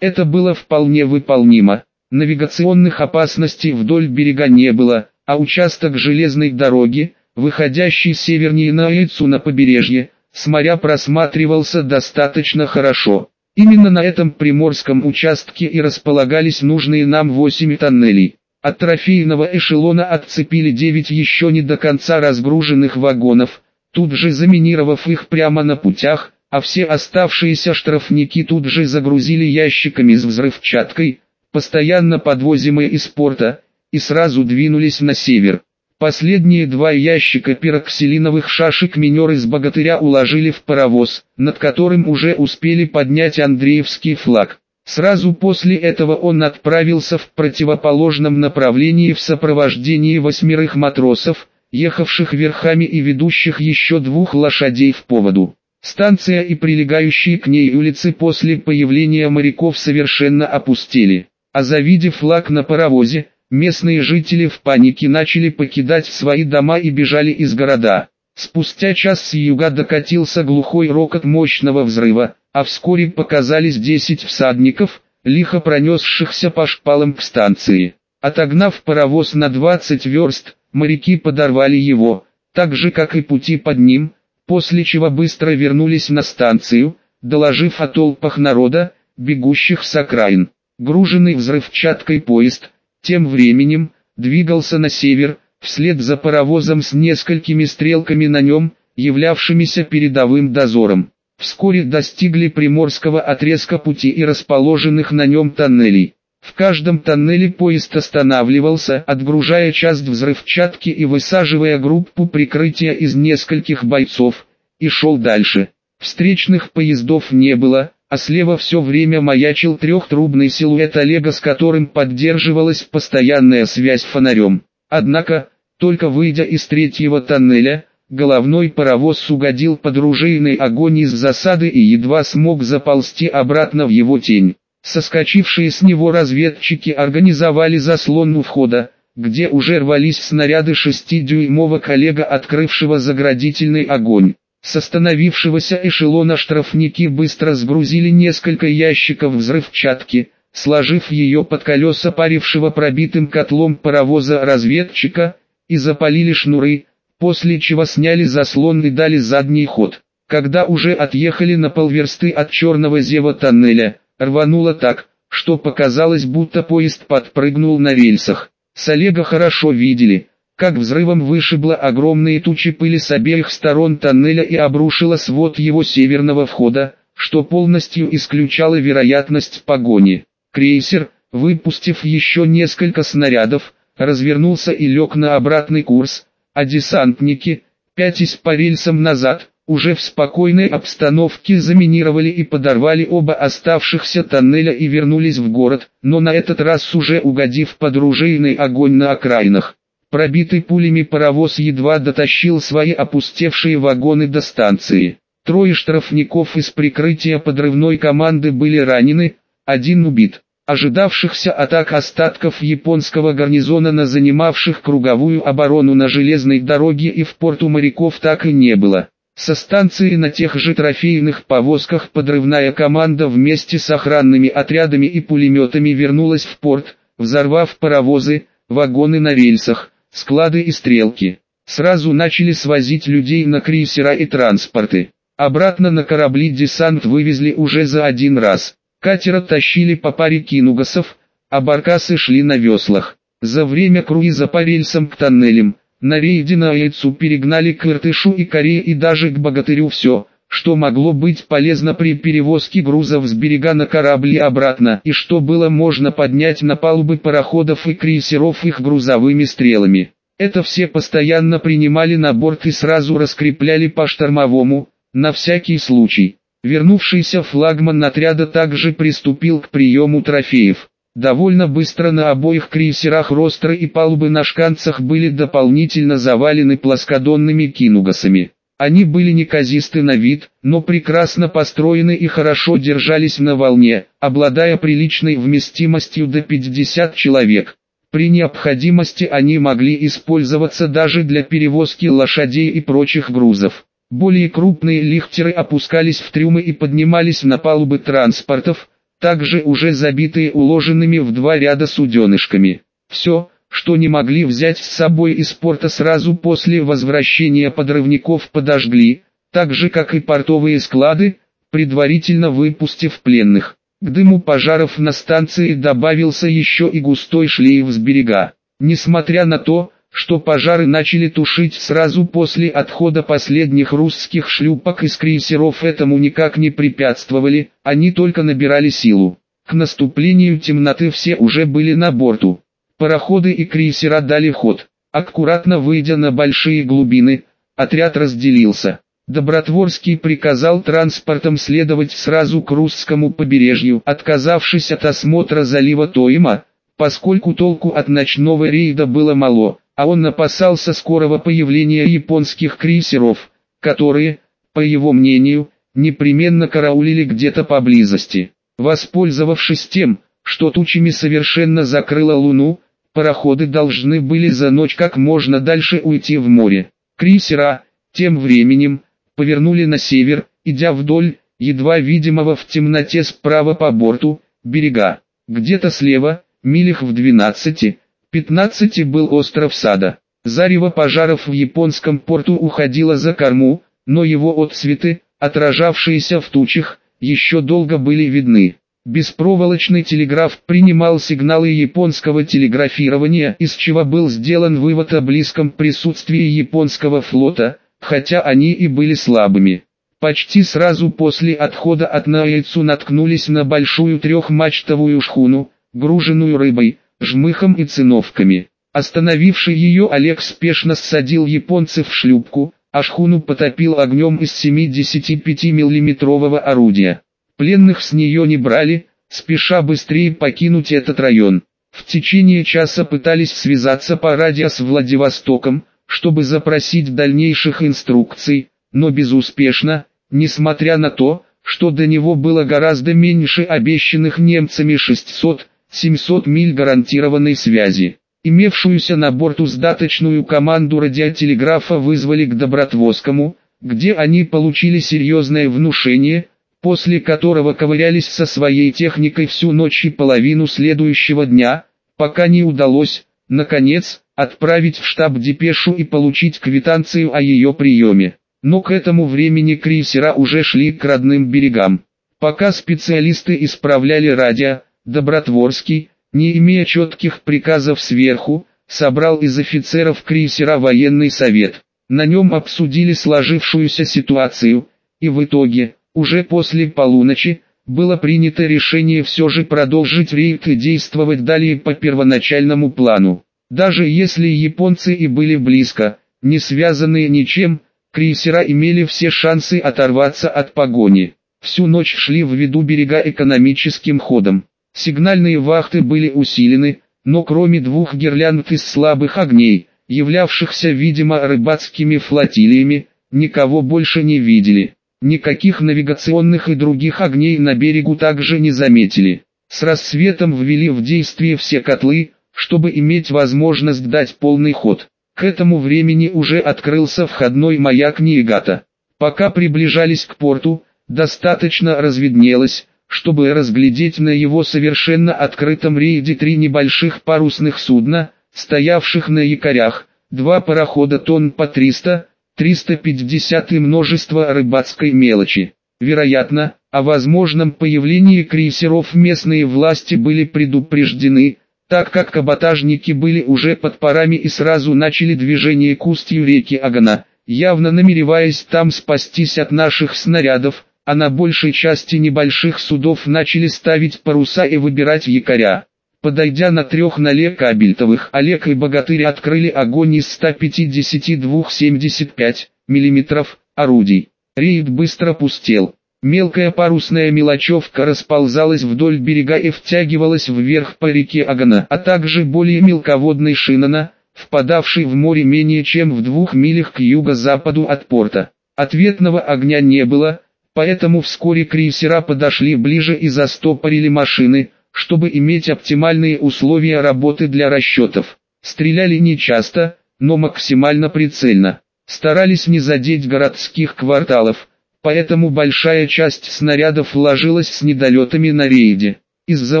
Это было вполне выполнимо. Навигационных опасностей вдоль берега не было, а участок железной дороги, выходящий севернее на Эльцу на побережье, с моря просматривался достаточно хорошо. Именно на этом приморском участке и располагались нужные нам 8 тоннелей. От трофейного эшелона отцепили 9 еще не до конца разгруженных вагонов, тут же заминировав их прямо на путях, а все оставшиеся штрафники тут же загрузили ящиками с взрывчаткой, постоянно подвозимые из порта, и сразу двинулись на север. Последние два ящика пироксилиновых шашек минеры с богатыря уложили в паровоз, над которым уже успели поднять Андреевский флаг. Сразу после этого он отправился в противоположном направлении в сопровождении восьмерых матросов, ехавших верхами и ведущих еще двух лошадей в поводу. Станция и прилегающие к ней улицы после появления моряков совершенно опустели, а завидев флаг на паровозе, Местные жители в панике начали покидать свои дома и бежали из города. Спустя час с юга докатился глухой рокот мощного взрыва, а вскоре показались 10 всадников, лихо пронесшихся по шпалам к станции. Отогнав паровоз на 20 верст, моряки подорвали его, так же как и пути под ним, после чего быстро вернулись на станцию, доложив о толпах народа, бегущих с окраин. Груженный взрывчаткой поезд – тем временем, двигался на север, вслед за паровозом с несколькими стрелками на нем, являвшимися передовым дозором. Вскоре достигли приморского отрезка пути и расположенных на нем тоннелей. В каждом тоннеле поезд останавливался, отгружая часть взрывчатки и высаживая группу прикрытия из нескольких бойцов, и шел дальше. Встречных поездов не было, а слева все время маячил трехтрубный силуэт Олега, с которым поддерживалась постоянная связь фонарем. Однако, только выйдя из третьего тоннеля, головной паровоз угодил под ружейный огонь из засады и едва смог заползти обратно в его тень. Соскочившие с него разведчики организовали заслон у входа, где уже рвались снаряды шестидюймовок Олега, открывшего заградительный огонь. С остановившегося эшелона штрафники быстро сгрузили несколько ящиков взрывчатки, сложив ее под колеса парившего пробитым котлом паровоза разведчика, и запалили шнуры, после чего сняли заслон и дали задний ход. Когда уже отъехали на полверсты от черного зева тоннеля, рвануло так, что показалось будто поезд подпрыгнул на рельсах. С Олега хорошо видели – как взрывом вышибло огромные тучи пыли с обеих сторон тоннеля и обрушило свод его северного входа, что полностью исключало вероятность погони. Крейсер, выпустив еще несколько снарядов, развернулся и лег на обратный курс, а десантники, пятясь по рельсам назад, уже в спокойной обстановке заминировали и подорвали оба оставшихся тоннеля и вернулись в город, но на этот раз уже угодив под ружейный огонь на окраинах. Пробитый пулями паровоз едва дотащил свои опустевшие вагоны до станции. Трое штрафников из прикрытия подрывной команды были ранены, один убит. Ожидавшихся атак остатков японского гарнизона на занимавших круговую оборону на железной дороге и в порту моряков так и не было. Со станции на тех же трофейных повозках подрывная команда вместе с охранными отрядами и пулеметами вернулась в порт, взорвав паровозы, вагоны на рельсах, склады и стрелки. Сразу начали свозить людей на крейсера и транспорты. Обратно на корабли десант вывезли уже за один раз. Катера тащили по паре кинугасов, а баркасы шли на веслах. За время круиза по рельсам к тоннелям, на рейде на Айцу перегнали к Иртышу и Корее и даже к Богатырю все, что могло быть полезно при перевозке грузов с берега на корабли обратно и что было можно поднять на палубы пароходов и крейсеров их грузовыми стрелами. Это все постоянно принимали на борт и сразу раскрепляли по штормовому, на всякий случай. Вернувшийся флагман отряда также приступил к приему трофеев. Довольно быстро на обоих крейсерах Ростры и палубы на шканцах были дополнительно завалены плоскодонными кинугасами. Они были неказисты на вид, но прекрасно построены и хорошо держались на волне, обладая приличной вместимостью до 50 человек. При необходимости они могли использоваться даже для перевозки лошадей и прочих грузов. Более крупные лихтеры опускались в трюмы и поднимались на палубы транспортов, также уже забитые уложенными в два ряда суденышками. Все, что не могли взять с собой из порта сразу после возвращения подрывников подожгли, так же как и портовые склады, предварительно выпустив пленных. К дыму пожаров на станции добавился еще и густой шлейф с берега. Несмотря на то, что пожары начали тушить сразу после отхода последних русских шлюпок из крейсеров этому никак не препятствовали, они только набирали силу. К наступлению темноты все уже были на борту. Пароходы и крейсера дали ход. Аккуратно выйдя на большие глубины, отряд разделился. Добротворский приказал транспортом следовать сразу к русскому побережью, отказавшись от осмотра залива Тойма, поскольку толку от ночного рейда было мало а он опасался скорого появления японских крейсеров, которые, по его мнению, непременно караулили где-то поблизости. Воспользовавшись тем, что тучами совершенно закрыла луну, пароходы должны были за ночь как можно дальше уйти в море. Крейсера, тем временем, повернули на север, идя вдоль, едва видимого в темноте справа по борту, берега. Где-то слева, милях в двенадцати, 15 был остров Сада. Зарево пожаров в японском порту уходило за корму, но его отсветы, отражавшиеся в тучах, еще долго были видны. Беспроволочный телеграф принимал сигналы японского телеграфирования, из чего был сделан вывод о близком присутствии японского флота, хотя они и были слабыми. Почти сразу после отхода от Наэйцу наткнулись на большую трехмачтовую шхуну, груженную рыбой, жмыхом и циновками. Остановивший ее Олег спешно ссадил японцев в шлюпку, а шхуну потопил огнем из 75 миллиметрового орудия. Пленных с нее не брали, спеша быстрее покинуть этот район. В течение часа пытались связаться по радио с Владивостоком, чтобы запросить дальнейших инструкций, но безуспешно, несмотря на то, что до него было гораздо меньше обещанных немцами 600 700 миль гарантированной связи. Имевшуюся на борту сдаточную команду радиотелеграфа вызвали к Добротвозскому, где они получили серьезное внушение, после которого ковырялись со своей техникой всю ночь и половину следующего дня, пока не удалось, наконец, отправить в штаб депешу и получить квитанцию о ее приеме. Но к этому времени крейсера уже шли к родным берегам. Пока специалисты исправляли радио, Добротворский, не имея четких приказов сверху, собрал из офицеров крейсера военный совет. На нем обсудили сложившуюся ситуацию, и в итоге, уже после полуночи, было принято решение все же продолжить рейд и действовать далее по первоначальному плану. Даже если японцы и были близко, не связанные ничем, крейсера имели все шансы оторваться от погони. Всю ночь шли в виду берега экономическим ходом. Сигнальные вахты были усилены, но кроме двух гирлянд из слабых огней, являвшихся видимо рыбацкими флотилиями, никого больше не видели. Никаких навигационных и других огней на берегу также не заметили. С рассветом ввели в действие все котлы, чтобы иметь возможность дать полный ход. К этому времени уже открылся входной маяк Ниегата. Пока приближались к порту, достаточно разведнелось, чтобы разглядеть на его совершенно открытом рейде три небольших парусных судна, стоявших на якорях, два парохода тонн по 300, 350 и множество рыбацкой мелочи. Вероятно, о возможном появлении крейсеров местные власти были предупреждены, так как каботажники были уже под парами и сразу начали движение к устью реки Агана, явно намереваясь там спастись от наших снарядов, а на большей части небольших судов начали ставить паруса и выбирать якоря. Подойдя на трех нале кабельтовых, Олег и Богатырь открыли огонь из 152-75 мм орудий. Рейд быстро пустел. Мелкая парусная мелочевка расползалась вдоль берега и втягивалась вверх по реке Агана, а также более мелководный Шинана, впадавший в море менее чем в двух милях к юго-западу от порта. Ответного огня не было, Поэтому вскоре крейсера подошли ближе и застопорили машины, чтобы иметь оптимальные условия работы для расчетов. Стреляли не часто, но максимально прицельно. Старались не задеть городских кварталов, поэтому большая часть снарядов ложилась с недолетами на рейде. Из-за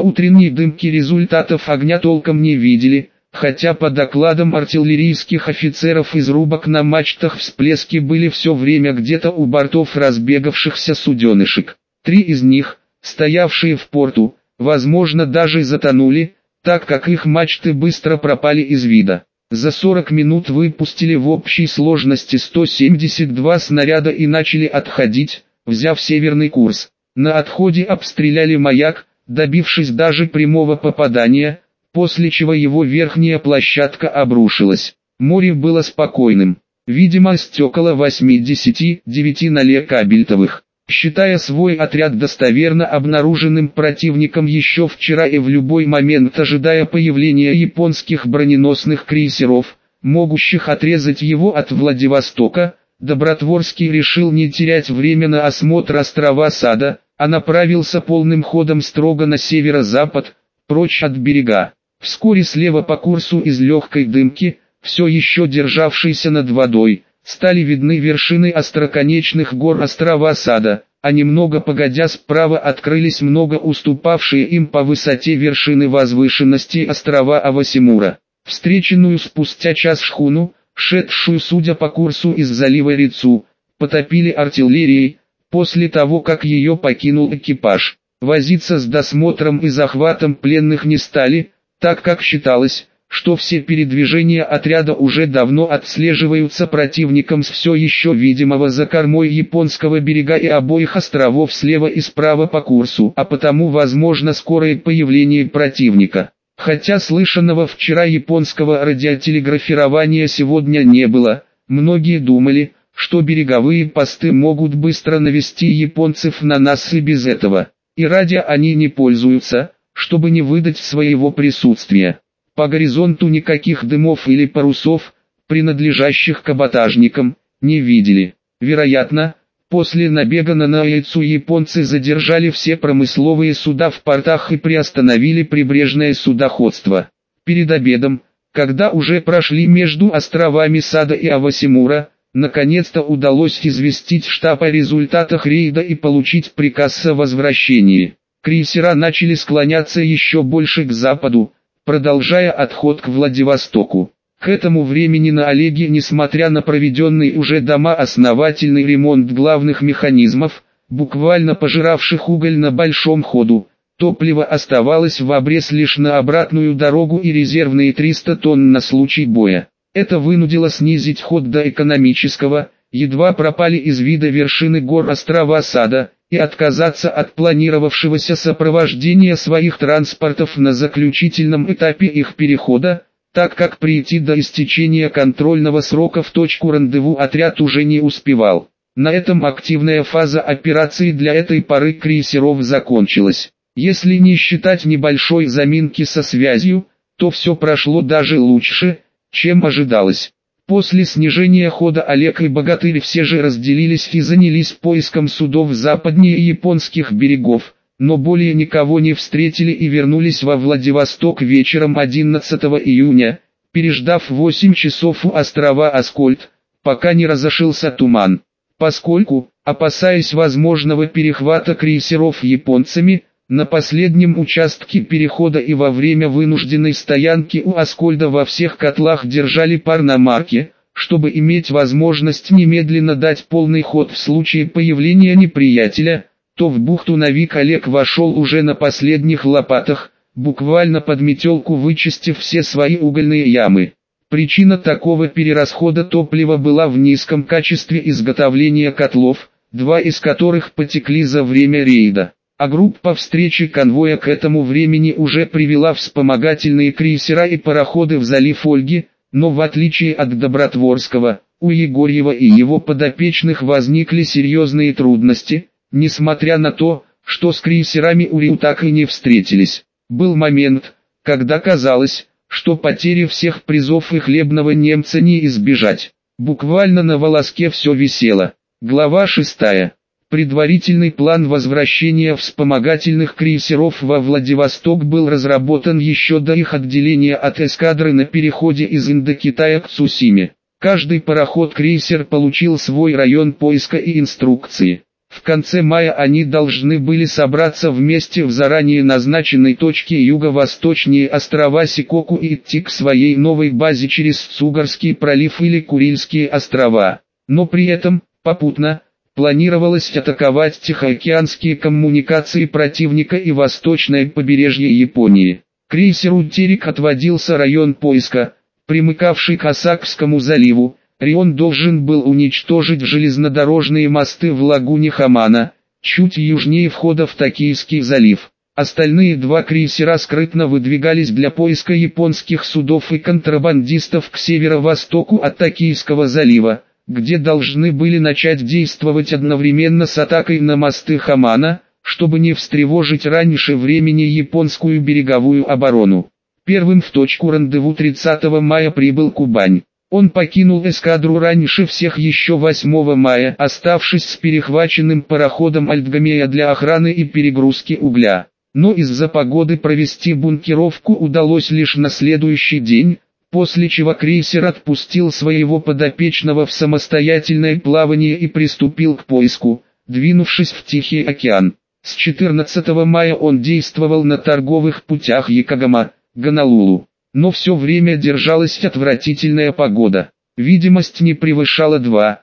утренней дымки результатов огня толком не видели, хотя по докладам артиллерийских офицеров из рубок на мачтах всплески были все время где-то у бортов разбегавшихся суденышек. Три из них, стоявшие в порту, возможно даже затонули, так как их мачты быстро пропали из вида. За 40 минут выпустили в общей сложности 172 снаряда и начали отходить, взяв северный курс. На отходе обстреляли маяк, добившись даже прямого попадания, после чего его верхняя площадка обрушилась. Море было спокойным. Видимо стекало 89 нале кабельтовых считая свой отряд достоверно обнаруженным противником еще вчера и в любой момент ожидая появления японских броненосных крейсеров, могущих отрезать его от Владивостока, Добротворский решил не терять время на осмотр острова Сада, а направился полным ходом строго на северо-запад, прочь от берега. Вскоре слева по курсу из легкой дымки, все еще державшейся над водой, стали видны вершины остроконечных гор острова Сада, а немного погодя справа открылись много уступавшие им по высоте вершины возвышенности острова Авасимура. Встреченную спустя час шхуну, шедшую судя по курсу из залива Рицу, потопили артиллерией, после того как ее покинул экипаж. Возиться с досмотром и захватом пленных не стали, так как считалось, что все передвижения отряда уже давно отслеживаются противником с все еще видимого за кормой японского берега и обоих островов слева и справа по курсу, а потому возможно скорое появление противника. Хотя слышанного вчера японского радиотелеграфирования сегодня не было, многие думали, что береговые посты могут быстро навести японцев на нас и без этого. И ради они не пользуются, чтобы не выдать своего присутствия. По горизонту никаких дымов или парусов, принадлежащих каботажникам, не видели. Вероятно, после набега на Наэцу японцы задержали все промысловые суда в портах и приостановили прибрежное судоходство. Перед обедом, когда уже прошли между островами Сада и Авасимура, наконец-то удалось известить штаб о результатах рейда и получить приказ о возвращении. Крейсера начали склоняться еще больше к западу, продолжая отход к Владивостоку. К этому времени на Олеге, несмотря на проведенный уже дома основательный ремонт главных механизмов, буквально пожиравших уголь на большом ходу, топливо оставалось в обрез лишь на обратную дорогу и резервные 300 тонн на случай боя. Это вынудило снизить ход до экономического, едва пропали из вида вершины гор острова Сада, и отказаться от планировавшегося сопровождения своих транспортов на заключительном этапе их перехода, так как прийти до истечения контрольного срока в точку рандеву отряд уже не успевал. На этом активная фаза операции для этой пары крейсеров закончилась. Если не считать небольшой заминки со связью, то все прошло даже лучше, чем ожидалось. После снижения хода Олег и Богатырь все же разделились и занялись поиском судов западнее японских берегов, но более никого не встретили и вернулись во Владивосток вечером 11 июня, переждав 8 часов у острова Аскольд, пока не разошелся туман. Поскольку, опасаясь возможного перехвата крейсеров японцами, на последнем участке перехода и во время вынужденной стоянки у Аскольда во всех котлах держали пар на марке, чтобы иметь возможность немедленно дать полный ход в случае появления неприятеля, то в бухту Навик Олег вошел уже на последних лопатах, буквально под метелку вычистив все свои угольные ямы. Причина такого перерасхода топлива была в низком качестве изготовления котлов, два из которых потекли за время рейда а группа встречи конвоя к этому времени уже привела вспомогательные крейсера и пароходы в залив Ольги, но в отличие от Добротворского, у Егорьева и его подопечных возникли серьезные трудности, несмотря на то, что с крейсерами Уриу так и не встретились. Был момент, когда казалось, что потери всех призов и хлебного немца не избежать. Буквально на волоске все висело. Глава шестая. Предварительный план возвращения вспомогательных крейсеров во Владивосток был разработан еще до их отделения от эскадры на переходе из Индокитая к Цусиме. Каждый пароход-крейсер получил свой район поиска и инструкции. В конце мая они должны были собраться вместе в заранее назначенной точке юго-восточнее острова Сикоку и идти к своей новой базе через Цугарский пролив или Курильские острова. Но при этом, попутно, планировалось атаковать Тихоокеанские коммуникации противника и восточное побережье Японии. Крейсеру Терек отводился район поиска, примыкавший к Осакскому заливу, Рион должен был уничтожить железнодорожные мосты в лагуне Хамана, чуть южнее входа в Токийский залив. Остальные два крейсера скрытно выдвигались для поиска японских судов и контрабандистов к северо-востоку от Токийского залива, где должны были начать действовать одновременно с атакой на мосты Хамана, чтобы не встревожить раньше времени японскую береговую оборону. Первым в точку рандеву 30 мая прибыл Кубань. Он покинул эскадру раньше всех еще 8 мая, оставшись с перехваченным пароходом Альтгамея для охраны и перегрузки угля. Но из-за погоды провести бункеровку удалось лишь на следующий день, после чего крейсер отпустил своего подопечного в самостоятельное плавание и приступил к поиску, двинувшись в Тихий океан. С 14 мая он действовал на торговых путях Якогама, Гонолулу но все время держалась отвратительная погода. Видимость не превышала 2-3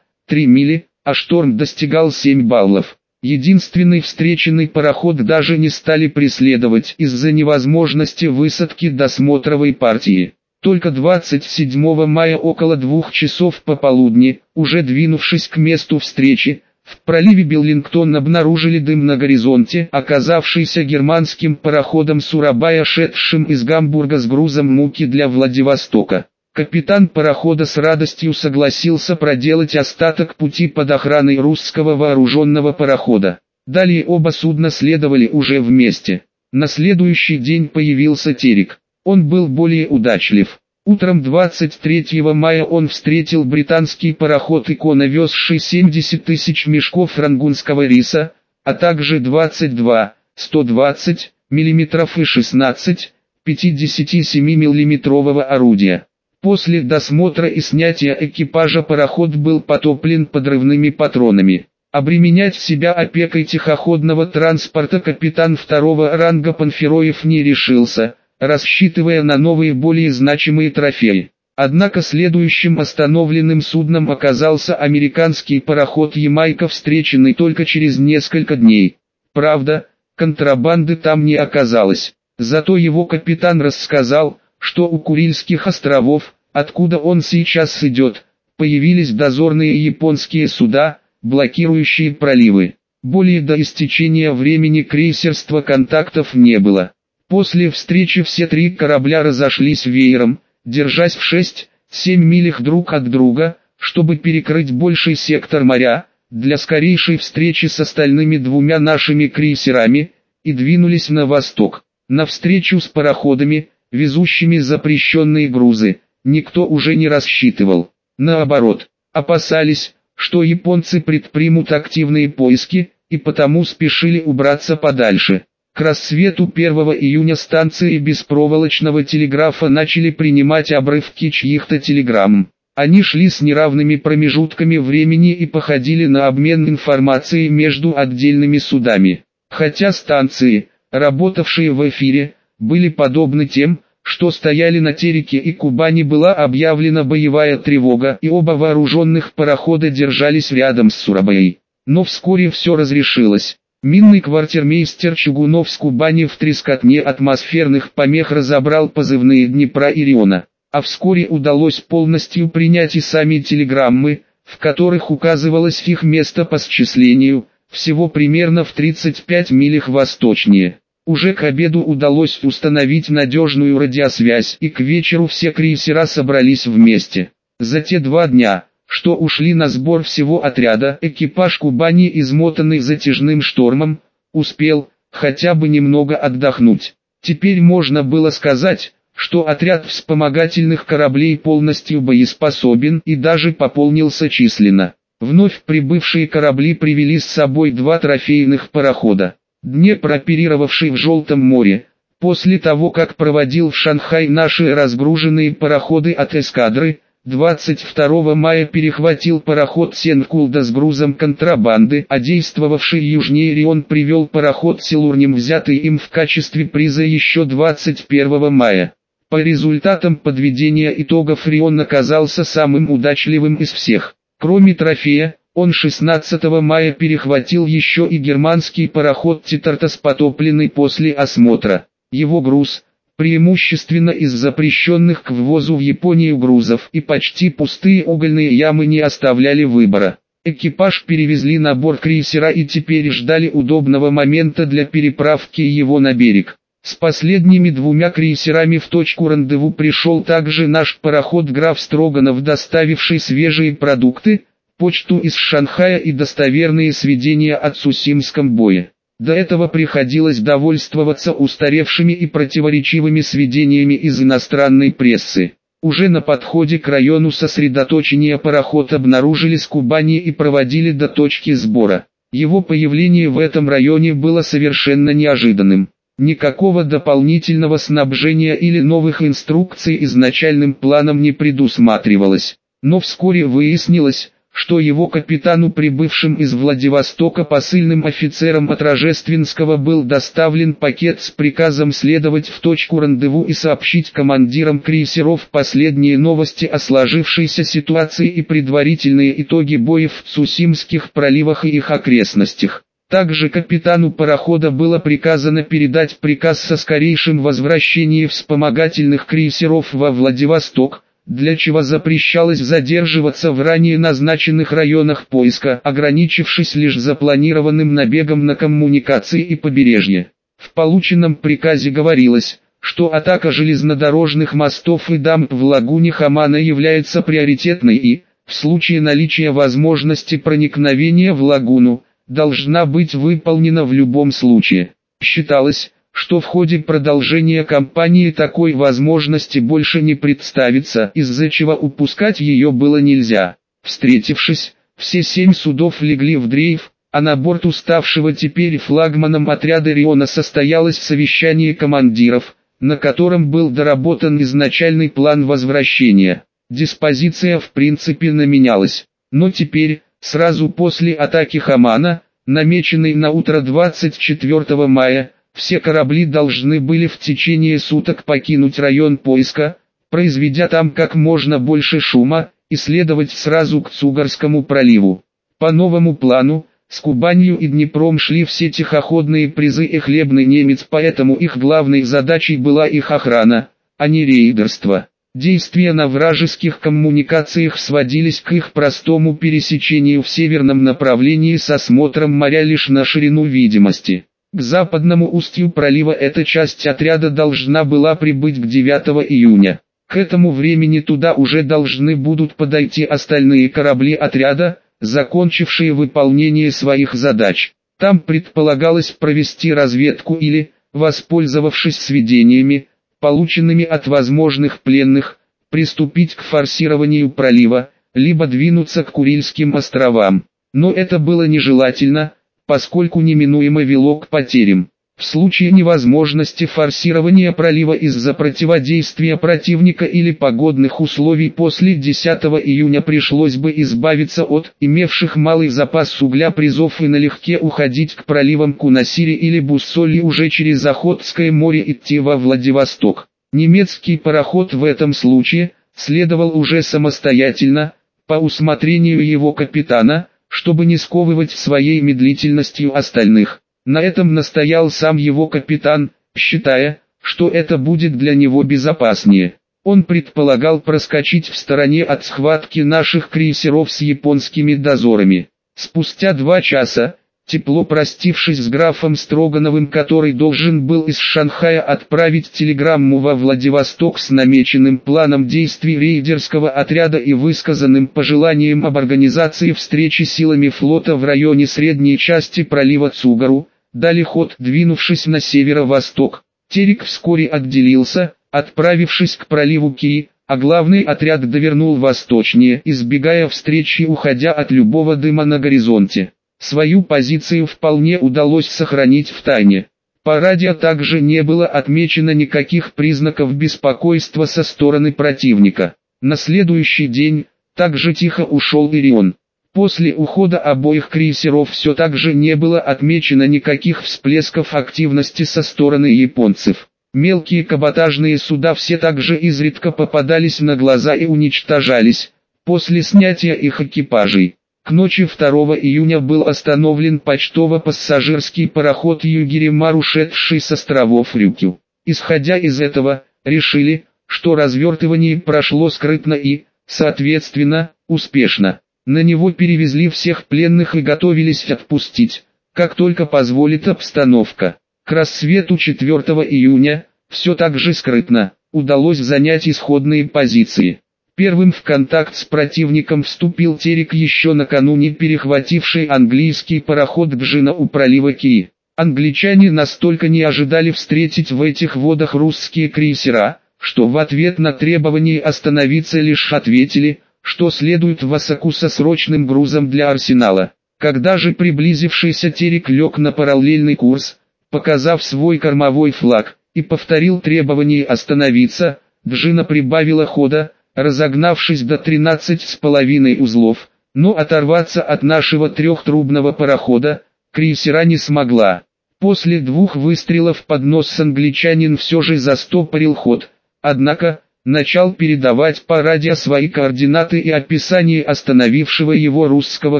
мили, а шторм достигал 7 баллов. Единственный встреченный пароход даже не стали преследовать из-за невозможности высадки досмотровой партии. Только 27 мая около двух часов пополудни, уже двинувшись к месту встречи, в проливе Беллингтон обнаружили дым на горизонте, оказавшийся германским пароходом Сурабая, шедшим из Гамбурга с грузом муки для Владивостока. Капитан парохода с радостью согласился проделать остаток пути под охраной русского вооруженного парохода. Далее оба судна следовали уже вместе. На следующий день появился Терек. Он был более удачлив. Утром 23 мая он встретил британский пароход «Икона», везший 70 тысяч мешков рангунского риса, а также 22, 120 мм и 16, 57 мм орудия. После досмотра и снятия экипажа пароход был потоплен подрывными патронами. Обременять себя опекой тихоходного транспорта капитан второго ранга Панфероев не решился – рассчитывая на новые более значимые трофеи. Однако следующим остановленным судном оказался американский пароход «Ямайка», встреченный только через несколько дней. Правда, контрабанды там не оказалось. Зато его капитан рассказал, что у Курильских островов, откуда он сейчас идет, появились дозорные японские суда, блокирующие проливы. Более до истечения времени крейсерства контактов не было. После встречи все три корабля разошлись веером, держась в 6-7 милях друг от друга, чтобы перекрыть больший сектор моря, для скорейшей встречи с остальными двумя нашими крейсерами, и двинулись на восток. На встречу с пароходами, везущими запрещенные грузы, никто уже не рассчитывал. Наоборот, опасались, что японцы предпримут активные поиски, и потому спешили убраться подальше. К рассвету 1 июня станции беспроволочного телеграфа начали принимать обрывки чьих-то телеграмм. Они шли с неравными промежутками времени и походили на обмен информацией между отдельными судами. Хотя станции, работавшие в эфире, были подобны тем, что стояли на Тереке и Кубани была объявлена боевая тревога и оба вооруженных парохода держались рядом с Сурабаей. Но вскоре все разрешилось. Минный квартирмейстер Чугунов с Кубани в трескотне атмосферных помех разобрал позывные Днепра и Риона, а вскоре удалось полностью принять и сами телеграммы, в которых указывалось их место по счислению, всего примерно в 35 милях восточнее. Уже к обеду удалось установить надежную радиосвязь и к вечеру все крейсера собрались вместе. За те два дня, что ушли на сбор всего отряда, экипаж Кубани, измотанный затяжным штормом, успел, хотя бы немного отдохнуть. Теперь можно было сказать, что отряд вспомогательных кораблей полностью боеспособен и даже пополнился численно. Вновь прибывшие корабли привели с собой два трофейных парохода. Днепр, оперировавший в Желтом море, после того как проводил в Шанхай наши разгруженные пароходы от эскадры, 22 мая перехватил пароход Сенкулда с грузом контрабанды, а действовавший южнее Рион привел пароход Силурнем, взятый им в качестве приза еще 21 мая. По результатам подведения итогов Рион оказался самым удачливым из всех. Кроме трофея, он 16 мая перехватил еще и германский пароход Титартас потопленный после осмотра. Его груз – преимущественно из запрещенных к ввозу в Японию грузов и почти пустые угольные ямы не оставляли выбора. Экипаж перевезли на борт крейсера и теперь ждали удобного момента для переправки его на берег. С последними двумя крейсерами в точку рандеву пришел также наш пароход «Граф Строганов», доставивший свежие продукты, почту из Шанхая и достоверные сведения о Цусимском бое. До этого приходилось довольствоваться устаревшими и противоречивыми сведениями из иностранной прессы. Уже на подходе к району сосредоточения пароход обнаружили с Кубани и проводили до точки сбора. Его появление в этом районе было совершенно неожиданным. Никакого дополнительного снабжения или новых инструкций изначальным планом не предусматривалось. Но вскоре выяснилось, что его капитану, прибывшим из Владивостока посыльным офицером от Рожественского, был доставлен пакет с приказом следовать в точку рандеву и сообщить командирам крейсеров последние новости о сложившейся ситуации и предварительные итоги боев в Цусимских проливах и их окрестностях. Также капитану парохода было приказано передать приказ со скорейшим возвращением вспомогательных крейсеров во Владивосток, для чего запрещалось задерживаться в ранее назначенных районах поиска, ограничившись лишь запланированным набегом на коммуникации и побережье. В полученном приказе говорилось, что атака железнодорожных мостов и дамб в лагуне Хамана является приоритетной и, в случае наличия возможности проникновения в лагуну, должна быть выполнена в любом случае. Считалось, что в ходе продолжения кампании такой возможности больше не представится, из-за чего упускать ее было нельзя. Встретившись, все семь судов легли в дрейф, а на борт уставшего теперь флагманом отряда Риона состоялось совещание командиров, на котором был доработан изначальный план возвращения. Диспозиция в принципе наменялась, но теперь, сразу после атаки Хамана, намеченной на утро 24 мая, все корабли должны были в течение суток покинуть район поиска, произведя там как можно больше шума, и следовать сразу к Цугарскому проливу. По новому плану, с Кубанью и Днепром шли все тихоходные призы и хлебный немец, поэтому их главной задачей была их охрана, а не рейдерство. Действия на вражеских коммуникациях сводились к их простому пересечению в северном направлении с осмотром моря лишь на ширину видимости. К западному устью пролива эта часть отряда должна была прибыть к 9 июня. К этому времени туда уже должны будут подойти остальные корабли отряда, закончившие выполнение своих задач. Там предполагалось провести разведку или, воспользовавшись сведениями, полученными от возможных пленных, приступить к форсированию пролива, либо двинуться к Курильским островам. Но это было нежелательно, поскольку неминуемо вело к потерям. В случае невозможности форсирования пролива из-за противодействия противника или погодных условий после 10 июня пришлось бы избавиться от имевших малый запас угля призов и налегке уходить к проливам Кунасири или Буссоли уже через Охотское море идти во Владивосток. Немецкий пароход в этом случае следовал уже самостоятельно, по усмотрению его капитана, чтобы не сковывать своей медлительностью остальных. На этом настоял сам его капитан, считая, что это будет для него безопаснее. Он предполагал проскочить в стороне от схватки наших крейсеров с японскими дозорами. Спустя два часа, Тепло простившись с графом Строгановым, который должен был из Шанхая отправить телеграмму во Владивосток с намеченным планом действий рейдерского отряда и высказанным пожеланием об организации встречи силами флота в районе средней части пролива Цугару, дали ход, двинувшись на северо-восток. Терек вскоре отделился, отправившись к проливу Кии, а главный отряд довернул восточнее, избегая встречи уходя от любого дыма на горизонте. Свою позицию вполне удалось сохранить в тайне. По радио также не было отмечено никаких признаков беспокойства со стороны противника. На следующий день, также тихо ушел Ирион. После ухода обоих крейсеров все так же не было отмечено никаких всплесков активности со стороны японцев. Мелкие каботажные суда все также изредка попадались на глаза и уничтожались, после снятия их экипажей. К ночи 2 июня был остановлен почтово-пассажирский пароход Югиримар, ушедший с островов Рюкю. Исходя из этого, решили, что развертывание прошло скрытно и, соответственно, успешно. На него перевезли всех пленных и готовились отпустить, как только позволит обстановка. К рассвету 4 июня, все так же скрытно, удалось занять исходные позиции. Первым в контакт с противником вступил Терек еще накануне перехвативший английский пароход Джина у пролива Кии. Англичане настолько не ожидали встретить в этих водах русские крейсера, что в ответ на требование остановиться лишь ответили, что следует в Осаку со срочным грузом для арсенала. Когда же приблизившийся Терек лег на параллельный курс, показав свой кормовой флаг, и повторил требование остановиться, Джина прибавила хода, разогнавшись до 13,5 узлов, но оторваться от нашего трехтрубного парохода, крейсера не смогла. После двух выстрелов под нос англичанин все же застопорил ход, однако, начал передавать по радио свои координаты и описание остановившего его русского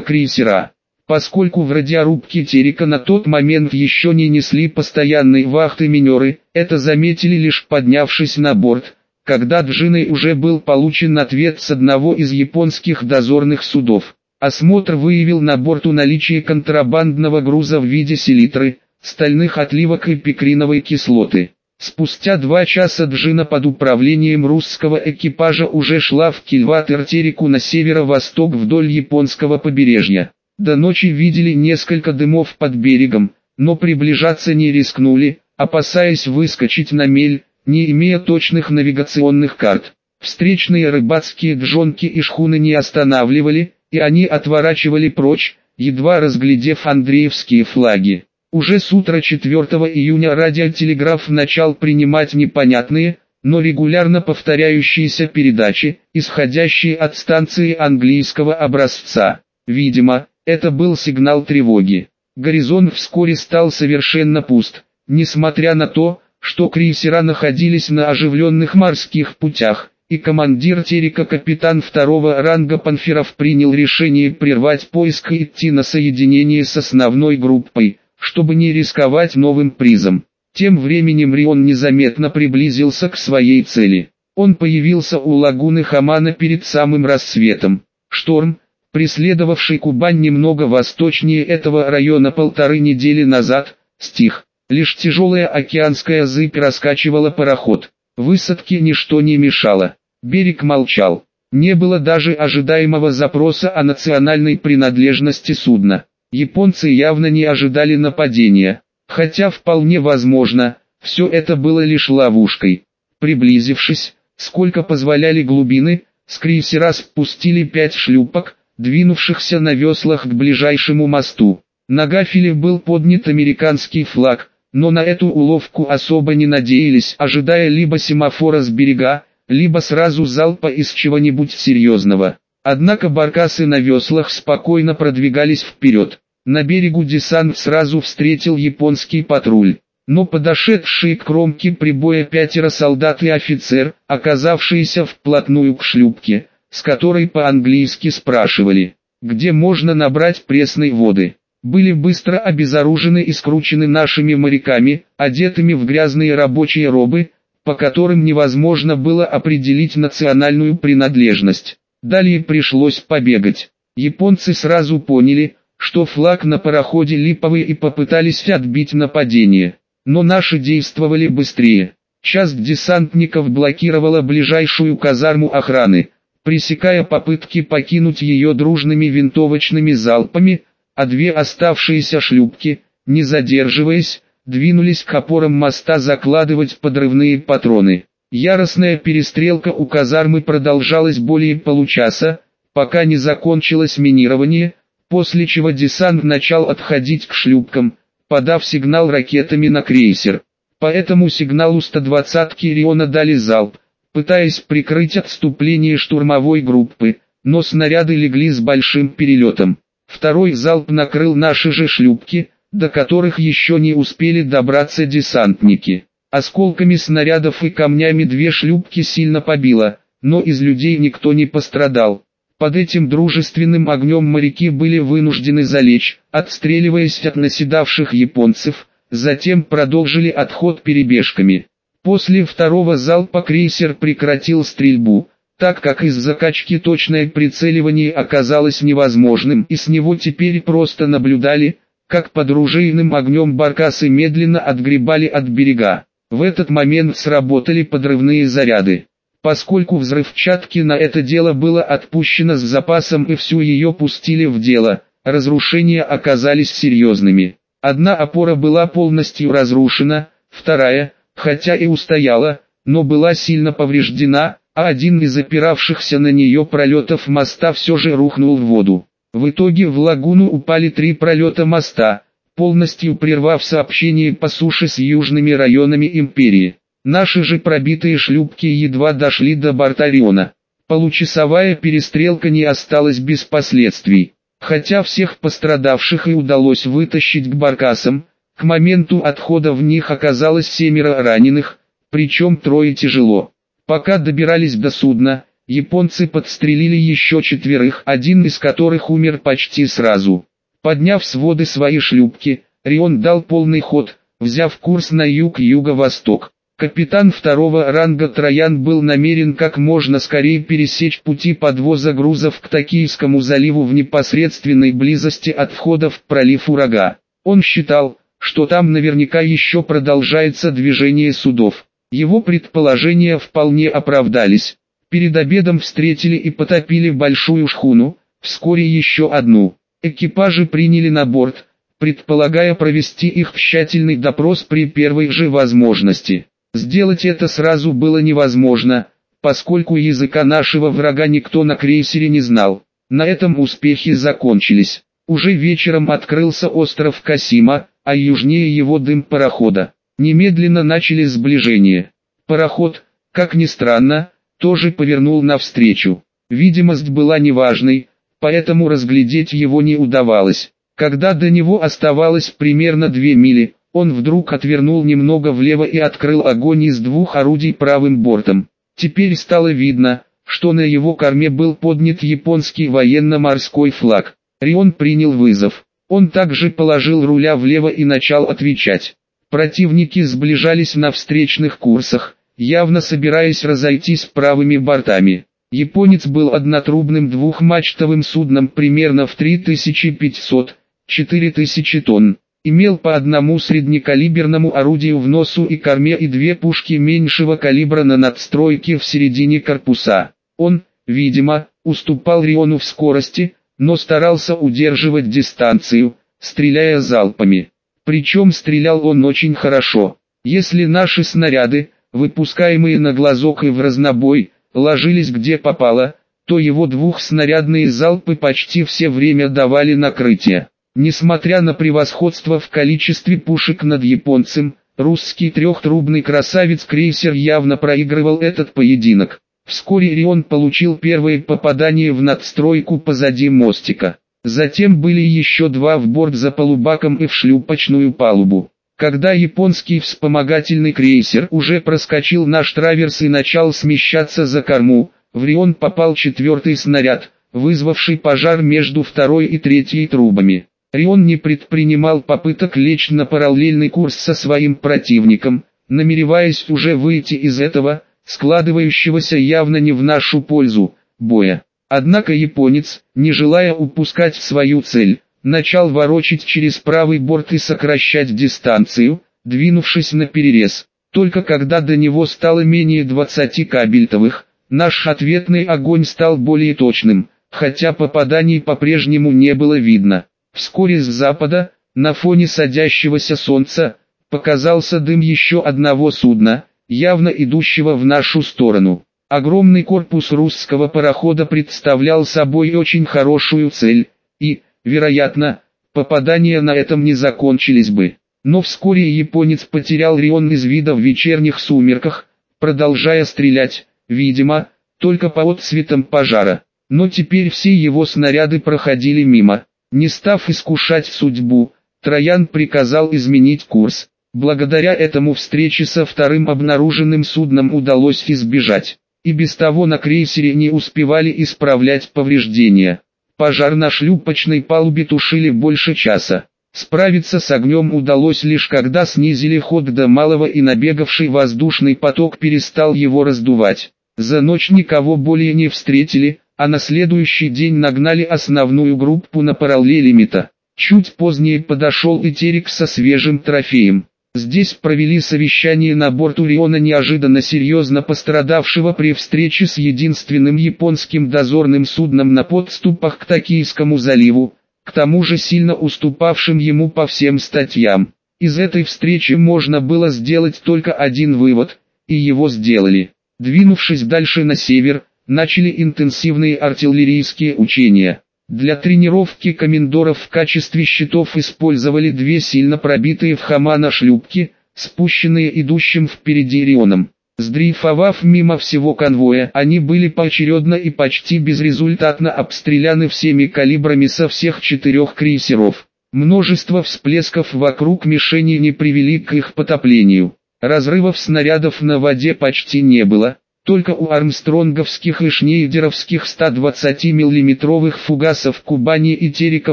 крейсера. Поскольку в радиорубке Терека на тот момент еще не несли постоянной вахты минеры, это заметили лишь поднявшись на борт, когда Джиной уже был получен ответ с одного из японских дозорных судов. Осмотр выявил на борту наличие контрабандного груза в виде селитры, стальных отливок и пикриновой кислоты. Спустя два часа Джина под управлением русского экипажа уже шла в Кильватер-Тереку на северо-восток вдоль японского побережья. До ночи видели несколько дымов под берегом, но приближаться не рискнули, опасаясь выскочить на мель, не имея точных навигационных карт. Встречные рыбацкие джонки и шхуны не останавливали, и они отворачивали прочь, едва разглядев Андреевские флаги. Уже с утра 4 июня радиотелеграф начал принимать непонятные, но регулярно повторяющиеся передачи, исходящие от станции английского образца. Видимо, это был сигнал тревоги. Горизонт вскоре стал совершенно пуст, несмотря на то, что крейсера находились на оживленных морских путях, и командир Терека капитан второго ранга Панферов принял решение прервать поиск и идти на соединение с основной группой, чтобы не рисковать новым призом. Тем временем Рион незаметно приблизился к своей цели. Он появился у лагуны Хамана перед самым рассветом. Шторм, преследовавший Кубань немного восточнее этого района полторы недели назад, стих. Лишь тяжелая океанская зыбь раскачивала пароход. Высадке ничто не мешало. Берег молчал. Не было даже ожидаемого запроса о национальной принадлежности судна. Японцы явно не ожидали нападения, хотя вполне возможно, все это было лишь ловушкой. Приблизившись, сколько позволяли глубины, с крейсера спустили пять шлюпок, двинувшихся на веслах к ближайшему мосту. На гафеле был поднят американский флаг, но на эту уловку особо не надеялись, ожидая либо семафора с берега, либо сразу залпа из чего-нибудь серьезного. Однако баркасы на веслах спокойно продвигались вперед. На берегу десант сразу встретил японский патруль. Но подошедшие к кромке прибоя пятеро солдат и офицер, оказавшиеся вплотную к шлюпке, с которой по-английски спрашивали, где можно набрать пресной воды, были быстро обезоружены и скручены нашими моряками, одетыми в грязные рабочие робы, по которым невозможно было определить национальную принадлежность. Далее пришлось побегать. Японцы сразу поняли, что флаг на пароходе липовый и попытались отбить нападение. Но наши действовали быстрее. Часть десантников блокировала ближайшую казарму охраны, пресекая попытки покинуть ее дружными винтовочными залпами, а две оставшиеся шлюпки, не задерживаясь, двинулись к опорам моста закладывать подрывные патроны. Яростная перестрелка у казармы продолжалась более получаса, пока не закончилось минирование, после чего десант начал отходить к шлюпкам, подав сигнал ракетами на крейсер. По этому сигналу 120-ки Риона дали залп, пытаясь прикрыть отступление штурмовой группы, но снаряды легли с большим перелетом. Второй залп накрыл наши же шлюпки, до которых еще не успели добраться десантники. Осколками снарядов и камнями две шлюпки сильно побило, но из людей никто не пострадал. Под этим дружественным огнем моряки были вынуждены залечь, отстреливаясь от наседавших японцев, затем продолжили отход перебежками. После второго залпа крейсер прекратил стрельбу, так как из закачки точное прицеливание оказалось невозможным и с него теперь просто наблюдали, как под ружейным огнем баркасы медленно отгребали от берега. В этот момент сработали подрывные заряды. Поскольку взрывчатки на это дело было отпущено с запасом и всю ее пустили в дело, разрушения оказались серьезными. Одна опора была полностью разрушена, вторая, хотя и устояла, но была сильно повреждена, а один из опиравшихся на нее пролетов моста все же рухнул в воду. В итоге в лагуну упали три пролета моста, полностью прервав сообщение по суше с южными районами империи. Наши же пробитые шлюпки едва дошли до борта Риона. Получасовая перестрелка не осталась без последствий. Хотя всех пострадавших и удалось вытащить к баркасам, к моменту отхода в них оказалось семеро раненых, причем трое тяжело. Пока добирались до судна, Японцы подстрелили еще четверых, один из которых умер почти сразу. Подняв своды свои шлюпки, Рион дал полный ход, взяв курс на юг-юго-восток. Капитан второго ранга Троян был намерен как можно скорее пересечь пути подвоза грузов к Токийскому заливу в непосредственной близости от входа в пролив Урага. Он считал, что там наверняка еще продолжается движение судов. Его предположения вполне оправдались. Перед обедом встретили и потопили большую шхуну, вскоре еще одну. Экипажи приняли на борт, предполагая провести их тщательный допрос при первой же возможности. Сделать это сразу было невозможно, поскольку языка нашего врага никто на крейсере не знал. На этом успехи закончились. Уже вечером открылся остров Касима, а южнее его дым парохода. Немедленно начали сближение. Пароход, как ни странно, тоже повернул навстречу. Видимость была неважной, поэтому разглядеть его не удавалось. Когда до него оставалось примерно две мили, он вдруг отвернул немного влево и открыл огонь из двух орудий правым бортом. Теперь стало видно, что на его корме был поднят японский военно-морской флаг. Рион принял вызов. Он также положил руля влево и начал отвечать. Противники сближались на встречных курсах, явно собираясь разойтись правыми бортами. Японец был однотрубным двухмачтовым судном примерно в 3500-4000 тонн. Имел по одному среднекалиберному орудию в носу и корме и две пушки меньшего калибра на надстройке в середине корпуса. Он, видимо, уступал Риону в скорости, но старался удерживать дистанцию, стреляя залпами. Причем стрелял он очень хорошо. Если наши снаряды, выпускаемые на глазок и в разнобой, ложились где попало, то его двухснарядные залпы почти все время давали накрытие. Несмотря на превосходство в количестве пушек над японцем, русский трехтрубный красавец-крейсер явно проигрывал этот поединок. Вскоре Рион получил первое попадание в надстройку позади мостика. Затем были еще два в борт за полубаком и в шлюпочную палубу. Когда японский вспомогательный крейсер уже проскочил наш траверс и начал смещаться за корму, в Рион попал четвертый снаряд, вызвавший пожар между второй и третьей трубами. Рион не предпринимал попыток лечь на параллельный курс со своим противником, намереваясь уже выйти из этого, складывающегося явно не в нашу пользу, боя. Однако японец, не желая упускать свою цель, начал ворочить через правый борт и сокращать дистанцию, двинувшись на перерез. Только когда до него стало менее 20 кабельтовых, наш ответный огонь стал более точным, хотя попаданий по-прежнему не было видно. Вскоре с запада, на фоне садящегося солнца, показался дым еще одного судна, явно идущего в нашу сторону. Огромный корпус русского парохода представлял собой очень хорошую цель, и, Вероятно, попадания на этом не закончились бы. Но вскоре японец потерял Рион из вида в вечерних сумерках, продолжая стрелять, видимо, только по отцветам пожара. Но теперь все его снаряды проходили мимо. Не став искушать судьбу, Троян приказал изменить курс. Благодаря этому встрече со вторым обнаруженным судном удалось избежать. И без того на крейсере не успевали исправлять повреждения. Пожар на шлюпочной палубе тушили больше часа. Справиться с огнем удалось лишь когда снизили ход до малого и набегавший воздушный поток перестал его раздувать. За ночь никого более не встретили, а на следующий день нагнали основную группу на параллелимита. Чуть позднее подошел и Терек со свежим трофеем. Здесь провели совещание на борту Риона неожиданно серьезно пострадавшего при встрече с единственным японским дозорным судном на подступах к Токийскому заливу, к тому же сильно уступавшим ему по всем статьям. Из этой встречи можно было сделать только один вывод, и его сделали. Двинувшись дальше на север, начали интенсивные артиллерийские учения. Для тренировки комендоров в качестве щитов использовали две сильно пробитые в Хамана шлюпки, спущенные идущим впереди Рионом. Сдрейфовав мимо всего конвоя, они были поочередно и почти безрезультатно обстреляны всеми калибрами со всех четырех крейсеров. Множество всплесков вокруг мишени не привели к их потоплению. Разрывов снарядов на воде почти не было, только у армстронговских и шнейдеровских 120 миллиметровых фугасов Кубани и Терека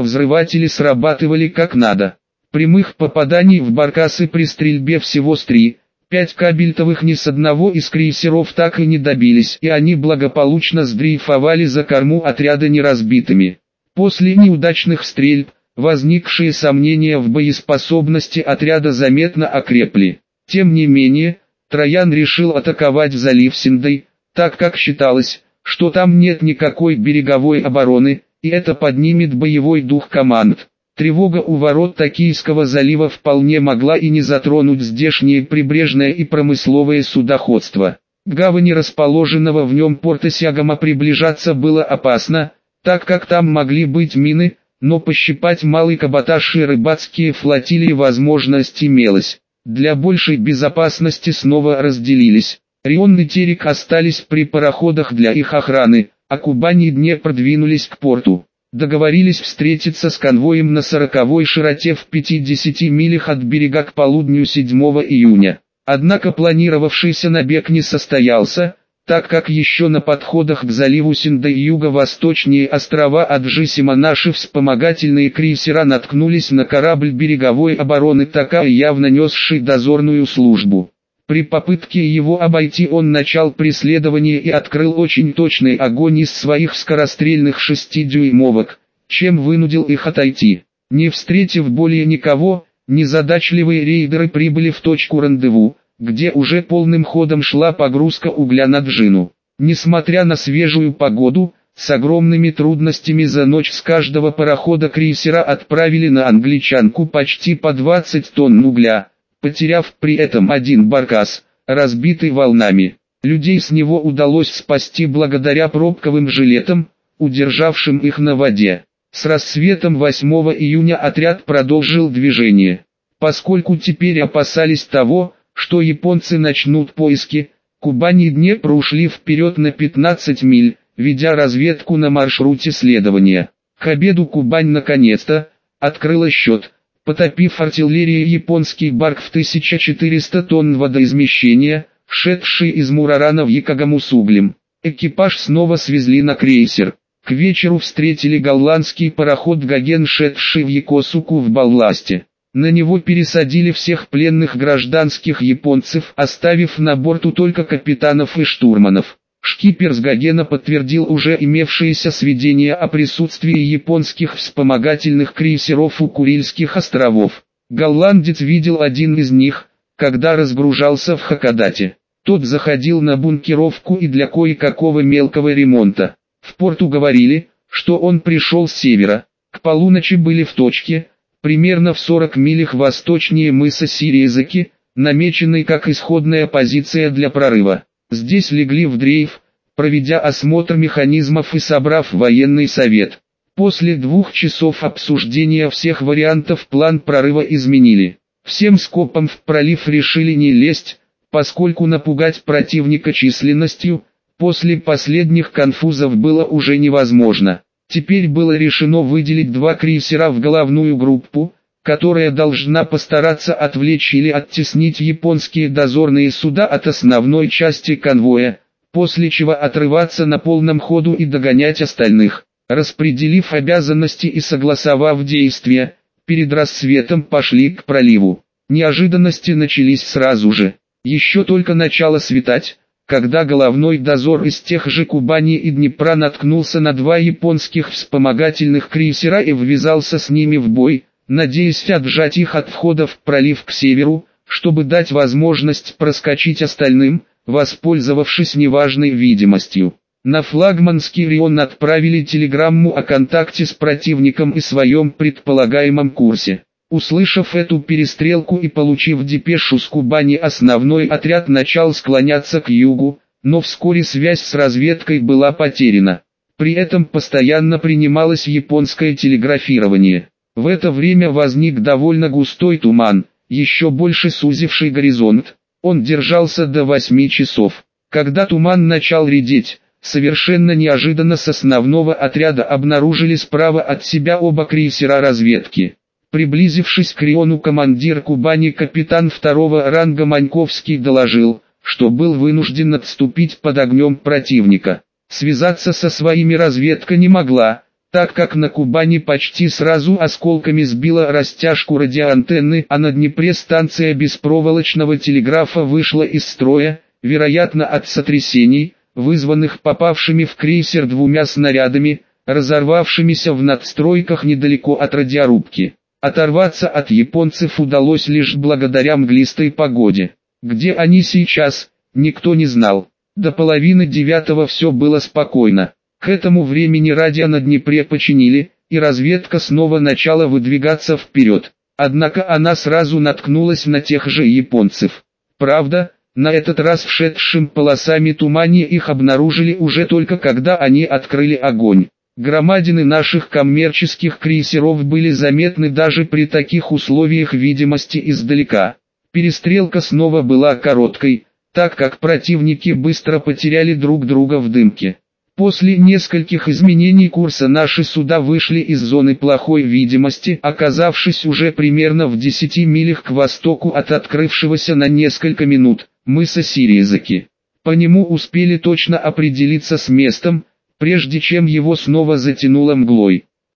взрыватели срабатывали как надо. Прямых попаданий в баркасы при стрельбе всего с три. Пять кабельтовых ни с одного из крейсеров так и не добились, и они благополучно сдрейфовали за корму отряда неразбитыми. После неудачных стрельб, возникшие сомнения в боеспособности отряда заметно окрепли. Тем не менее, Троян решил атаковать залив Синдой, так как считалось, что там нет никакой береговой обороны, и это поднимет боевой дух команд. Тревога у ворот Токийского залива вполне могла и не затронуть здешнее прибрежное и промысловое судоходство. К гавани расположенного в нем порта Сягама приближаться было опасно, так как там могли быть мины, но пощипать малый каботаж и рыбацкие флотилии возможность имелась. Для большей безопасности снова разделились. Рион и Терек остались при пароходах для их охраны, а Кубани и Днепр продвинулись к порту. Договорились встретиться с конвоем на сороковой широте в 50 милях от берега к полудню 7 июня. Однако планировавшийся набег не состоялся, так как еще на подходах к заливу Синда и юго-восточнее острова Аджисима наши вспомогательные крейсера наткнулись на корабль береговой обороны Такая явно несший дозорную службу. При попытке его обойти он начал преследование и открыл очень точный огонь из своих скорострельных шестидюймовок, чем вынудил их отойти. Не встретив более никого, незадачливые рейдеры прибыли в точку рандеву, где уже полным ходом шла погрузка угля на джину. Несмотря на свежую погоду, с огромными трудностями за ночь с каждого парохода крейсера отправили на англичанку почти по 20 тонн угля, потеряв при этом один баркас, разбитый волнами. Людей с него удалось спасти благодаря пробковым жилетам, удержавшим их на воде. С рассветом 8 июня отряд продолжил движение. Поскольку теперь опасались того, что японцы начнут поиски, Кубани и Днепр ушли вперед на 15 миль, ведя разведку на маршруте следования. К обеду Кубань наконец-то открыла счет, потопив артиллерии японский барк в 1400 тонн водоизмещения, шедший из Мурарана в Якогаму с углем. Экипаж снова свезли на крейсер. К вечеру встретили голландский пароход Гаген, шедший в Якосуку в Балласте. На него пересадили всех пленных гражданских японцев, оставив на борту только капитанов и штурманов. Шкипер с Гагена подтвердил уже имевшиеся сведения о присутствии японских вспомогательных крейсеров у Курильских островов. Голландец видел один из них, когда разгружался в Хакодате. Тот заходил на бункеровку и для кое-какого мелкого ремонта. В порту говорили, что он пришел с севера. К полуночи были в точке, примерно в 40 милях восточнее мыса Сириезаки, намеченной как исходная позиция для прорыва. Здесь легли в дрейф, проведя осмотр механизмов и собрав военный совет. После двух часов обсуждения всех вариантов план прорыва изменили. Всем скопом в пролив решили не лезть, поскольку напугать противника численностью, после последних конфузов было уже невозможно. Теперь было решено выделить два крейсера в головную группу, которая должна постараться отвлечь или оттеснить японские дозорные суда от основной части конвоя, после чего отрываться на полном ходу и догонять остальных. Распределив обязанности и согласовав действия, перед рассветом пошли к проливу. Неожиданности начались сразу же. Еще только начало светать, когда головной дозор из тех же Кубани и Днепра наткнулся на два японских вспомогательных крейсера и ввязался с ними в бой, надеясь отжать их от входа в пролив к северу, чтобы дать возможность проскочить остальным, воспользовавшись неважной видимостью. На флагманский Рион отправили телеграмму о контакте с противником и своем предполагаемом курсе. Услышав эту перестрелку и получив депешу с Кубани основной отряд начал склоняться к югу, но вскоре связь с разведкой была потеряна. При этом постоянно принималось японское телеграфирование. В это время возник довольно густой туман, еще больше сузивший горизонт. Он держался до 8 часов. Когда туман начал редеть, совершенно неожиданно с основного отряда обнаружили справа от себя оба крейсера разведки. Приблизившись к Риону командир Кубани капитан второго ранга Маньковский доложил, что был вынужден отступить под огнем противника. Связаться со своими разведка не могла, так как на Кубани почти сразу осколками сбила растяжку радиоантенны, а на Днепре станция беспроволочного телеграфа вышла из строя, вероятно от сотрясений, вызванных попавшими в крейсер двумя снарядами, разорвавшимися в надстройках недалеко от радиорубки. Оторваться от японцев удалось лишь благодаря мглистой погоде. Где они сейчас, никто не знал. До половины девятого все было спокойно. К этому времени радио на Днепре починили, и разведка снова начала выдвигаться вперед. Однако она сразу наткнулась на тех же японцев. Правда, на этот раз в шедшем полосами тумане их обнаружили уже только когда они открыли огонь. Громадины наших коммерческих крейсеров были заметны даже при таких условиях видимости издалека. Перестрелка снова была короткой, так как противники быстро потеряли друг друга в дымке. После нескольких изменений курса наши суда вышли из зоны плохой видимости, оказавшись уже примерно в 10 милях к востоку от открывшегося на несколько минут мыса Сириезаки. По нему успели точно определиться с местом, прежде чем его снова затянуло мглой.